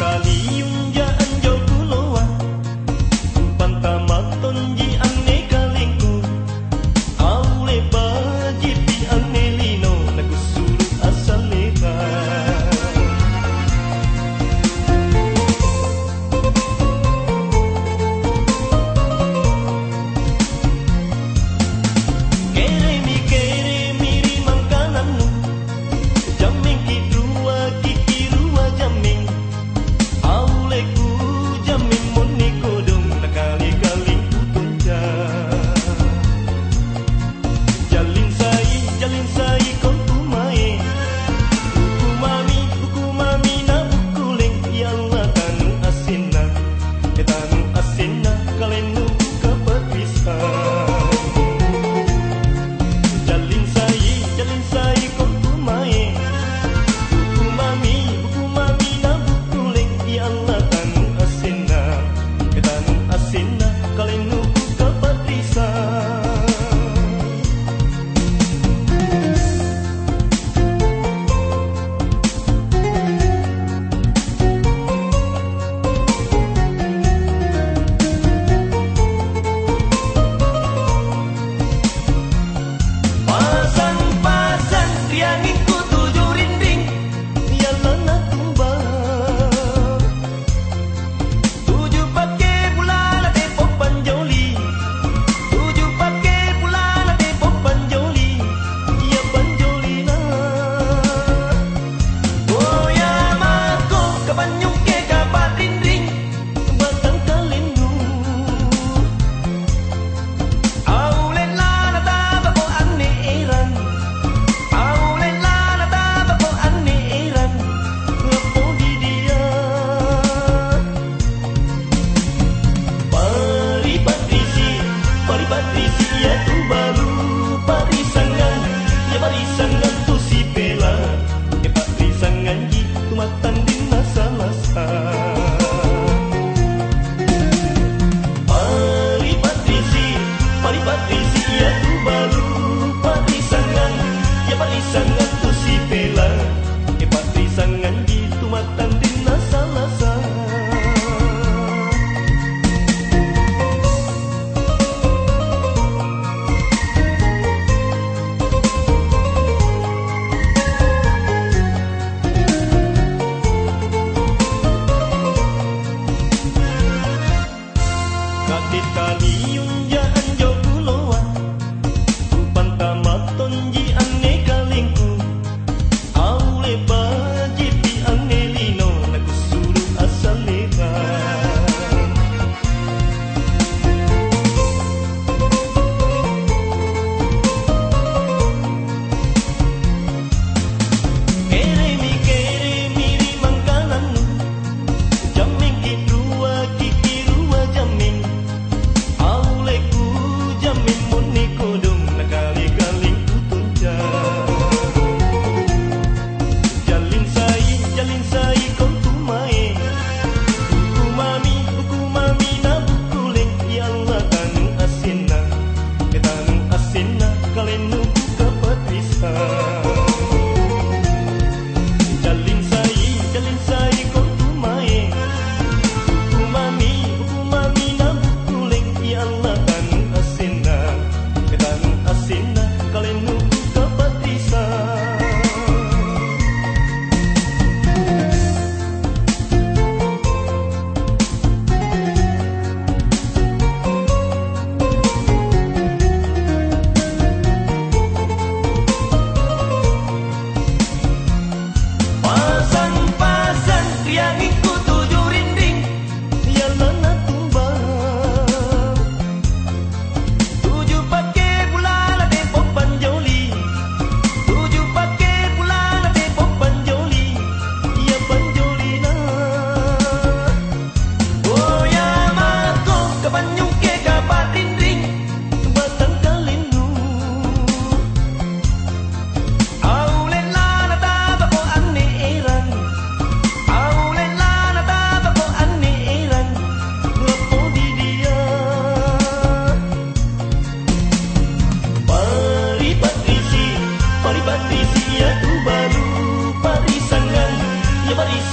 哪里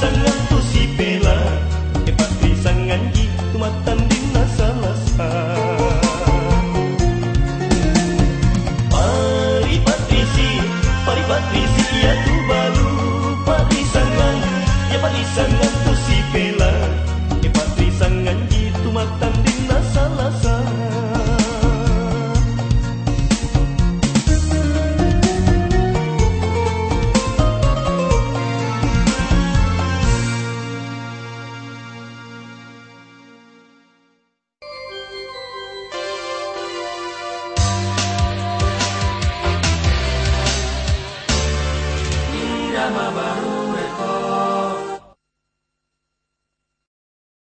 sangat tu si bela Hebat tri sangat gi tu matan di nasa masa Pari patri si, pari patri ya tu baru. Pari sangat, ya pari sangat